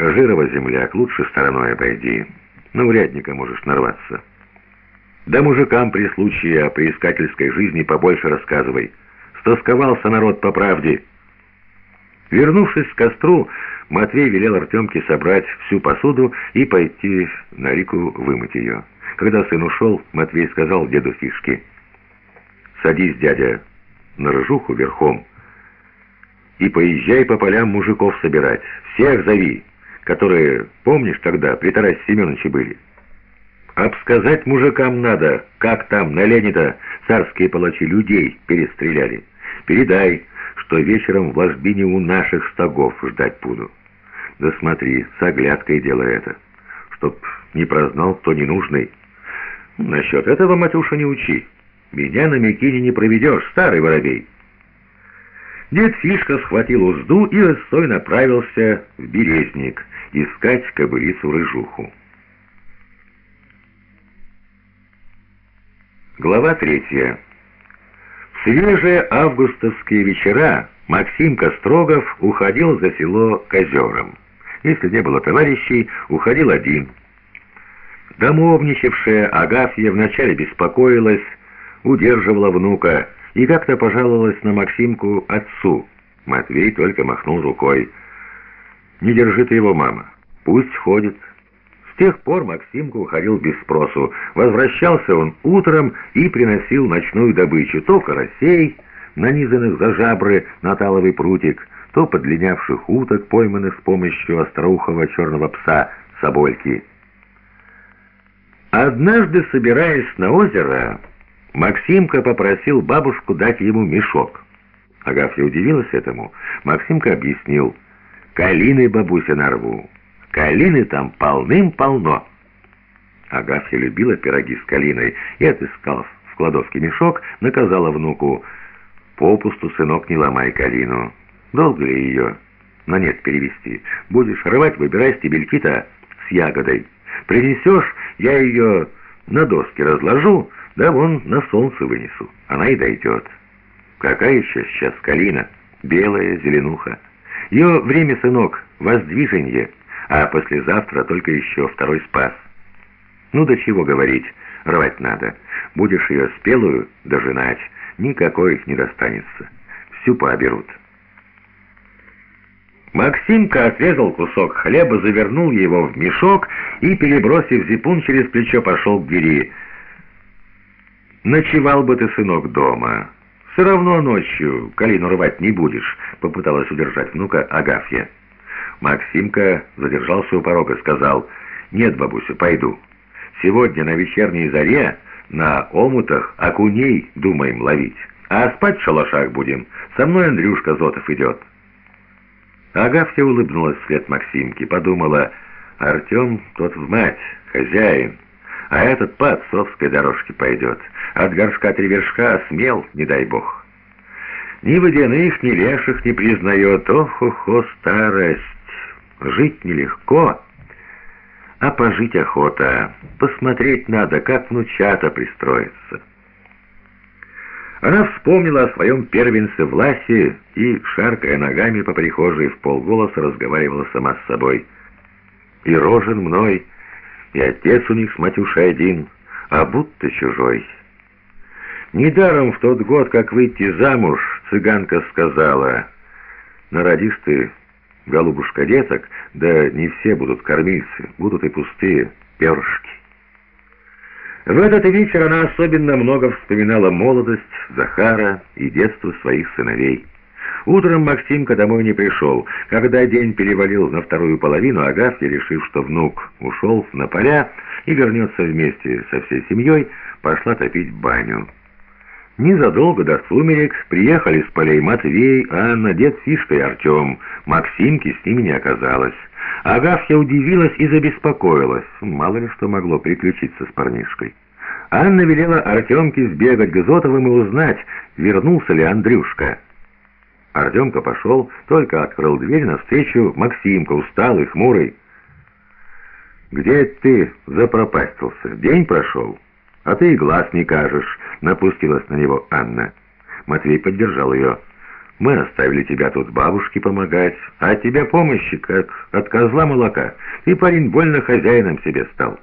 Жирова земляк, лучше стороной обойди. На урядника можешь нарваться. Да мужикам при случае о приискательской жизни побольше рассказывай. Стосковался народ по правде. Вернувшись к костру, Матвей велел Артемке собрать всю посуду и пойти на реку вымыть ее. Когда сын ушел, Матвей сказал деду Фишке, «Садись, дядя, на рыжуху верхом и поезжай по полям мужиков собирать. Всех зови, которые, помнишь, тогда при Тарасе Семеновиче были. Обсказать мужикам надо, как там на Ленина царские палачи людей перестреляли. Передай, что вечером в ложбине у наших стогов ждать буду. Да смотри, с оглядкой делай это, чтоб не прознал кто ненужный. Насчет этого, Матюша, не учи. Меня на Микине не проведешь, старый воробей. Дед Фишка схватил узду и рысой направился в березник искать кобылицу-рыжуху. Глава третья. В свежие августовские вечера Максим Кострогов уходил за село к озерам. Если не было товарищей, уходил один. Домовничавшая Агафья вначале беспокоилась, удерживала внука и как-то пожаловалась на Максимку отцу. Матвей только махнул рукой. «Не держи ты его, мама. Пусть ходит». С тех пор Максимка уходил без спросу. Возвращался он утром и приносил ночную добычу. То карасей, нанизанных за жабры на таловый прутик, то подлинявших уток, пойманных с помощью остроухого черного пса Собольки. Однажды, собираясь на озеро, Максимка попросил бабушку дать ему мешок. Агафья удивилась этому. Максимка объяснил. «Калины, бабуся, нарву. Калины там полным-полно». Агафья любила пироги с калиной и, отыскав в кладовке мешок, наказала внуку. «Попусту, сынок, не ломай калину. Долго ли ее?» «На нет перевести. Будешь рвать, выбирай стебельки-то с ягодой. Принесешь, я ее на доске разложу, да вон на солнце вынесу. Она и дойдет. Какая еще сейчас калина? Белая, зеленуха. Ее время, сынок, воздвиженье, а послезавтра только еще второй спас. Ну, до чего говорить, рвать надо. Будешь ее спелую дожинать, никакой не достанется. Всю пооберут. Максимка отрезал кусок хлеба, завернул его в мешок и, перебросив зипун через плечо, пошел к двери. «Ночевал бы ты, сынок, дома. Все равно ночью калину рвать не будешь», — попыталась удержать внука Агафья. Максимка задержался у порога, сказал, «Нет, бабуся, пойду. Сегодня на вечерней заре на омутах окуней думаем ловить, а спать в шалашах будем. Со мной Андрюшка Зотов идет». Агафья улыбнулась вслед Максимке, подумала, «Артем тот в мать, хозяин, а этот по отцовской дорожке пойдет. От горшка три вершка смел, не дай бог. Ни водяных, ни леших не признает, ох-охо, старость. Жить нелегко, а пожить охота. Посмотреть надо, как внучата пристроиться». Она вспомнила о своем первенце Власе и, шаркая ногами по прихожей, в полголоса разговаривала сама с собой. «И рожен мной, и отец у них с Матюшей один, а будто чужой». Недаром в тот год, как выйти замуж, цыганка сказала, «Народишь ты, голубушка, деток, да не все будут кормильцы, будут и пустые перышки». В этот вечер она особенно много вспоминала молодость Захара и детство своих сыновей. Утром Максимка домой не пришел. Когда день перевалил на вторую половину, Агафья, решив, что внук ушел на поля и вернется вместе со всей семьей, пошла топить баню. Незадолго до сумерек приехали с полей Матвей, Анна, дед Фишка и Артем. Максимки с ними не оказалось. Агафья удивилась и забеспокоилась. Мало ли что могло приключиться с парнишкой. Анна велела Артемке сбегать к Зотовым и узнать, вернулся ли Андрюшка. Артемка пошел, только открыл дверь навстречу Максимка, усталый, хмурый. «Где ты запропастился? День прошел, а ты и глаз не кажешь», — напустилась на него Анна. Матвей поддержал ее. Мы оставили тебя тут бабушке помогать, а от тебя помощи, как от козла молока. И парень больно хозяином себе стал».